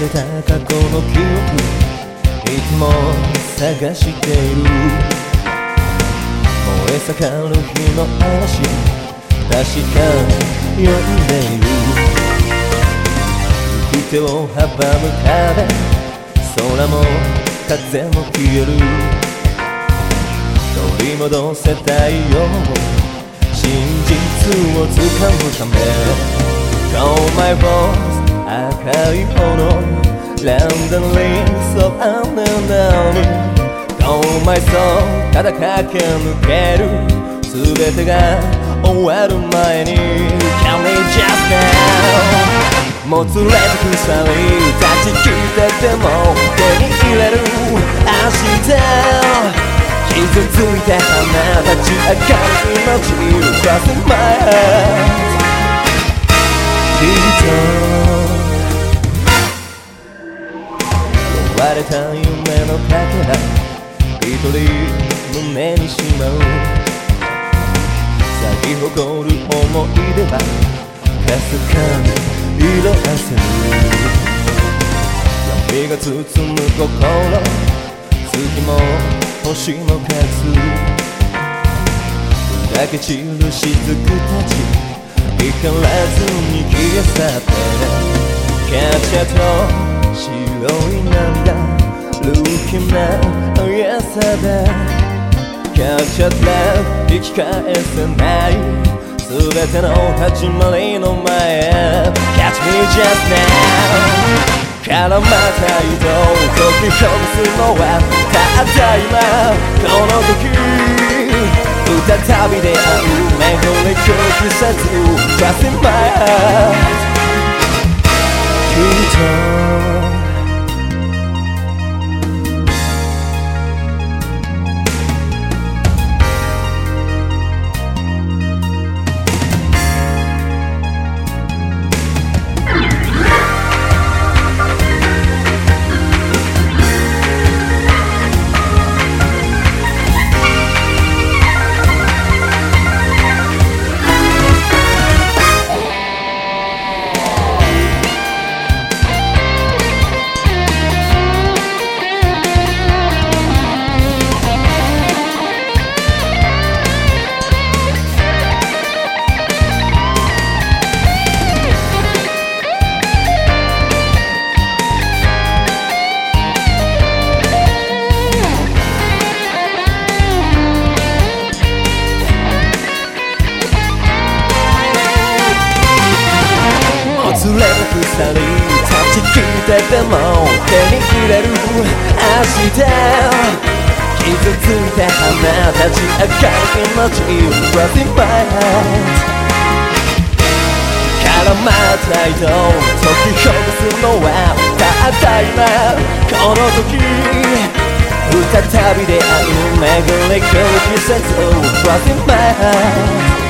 れた過去の記憶いつも探している燃え盛る日の嵐確かに呼んでいる行く手を阻む壁空も風も消える取り戻せたいよ真実をつかむため Call my voice 赤い炎ランダリンソアンダンダンドンマイソーただ駆け抜ける。全てが終わる前に。Can we just now もつれてくさり立ち切ってても手に入れる。明日傷ついた花立ち上がる命を出す前きっと呼ばれた夢のかけら一人胸にしまう咲き誇る。思い出はかすかに色あせる。闇が包む心月も星も数砕け散る雫たち光らずに消え去ってキャッチャーと白い涙ルーキーな速さでキャッチャーで引き返せない全ての始まりの前 Catch me just now 絡まった糸解きほぐすのはたった今この時。再び出会う巡り空気さず Trust in my heart きっと鎖断ち切ってても手に入れる明日傷ついた花たち明るい命 Crossing my heart 絡まった糸解きほぐすのはたった今この時再び出会う巡り来る季節 Crossing my heart